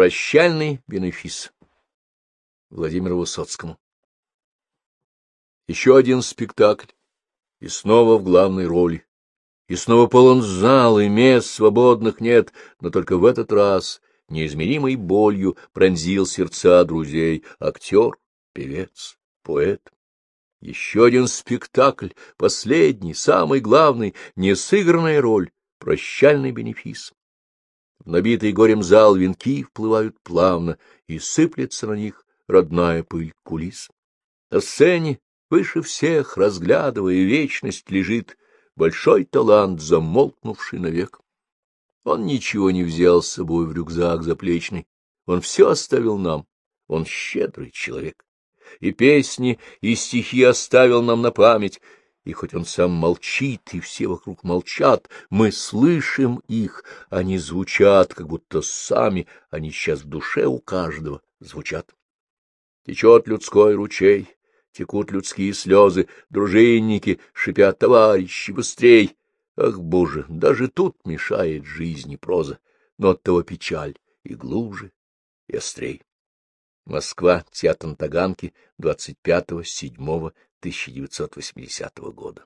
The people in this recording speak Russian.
Прощальный бенефис. Владимиру Высоцкому. Еще один спектакль, и снова в главной роли. И снова полон зал, и мест свободных нет, но только в этот раз неизмеримой болью пронзил сердца друзей актер, певец, поэт. Еще один спектакль, последний, самый главный, несыгранная роль, прощальный бенефис. В набитый горем зал венки вплывают плавно, и сыплется на них родная пыль кулис. На сцене, выше всех, разглядывая вечность, лежит большой талант, замолкнувший навек. Он ничего не взял с собой в рюкзак заплечный, он все оставил нам, он щедрый человек и песни, и стихи оставил нам на память, и хоть он сам молчит, и все вокруг молчат, мы слышим их, они звучат, как будто сами, они сейчас в душе у каждого звучат. Течет людской ручей, текут людские слезы, дружинники шипят, товарищи, быстрей! Ах, Боже, даже тут мешает жизни проза, но оттого печаль и глубже, и острей. Москва, театр на Таганке, 25.07.1980 года.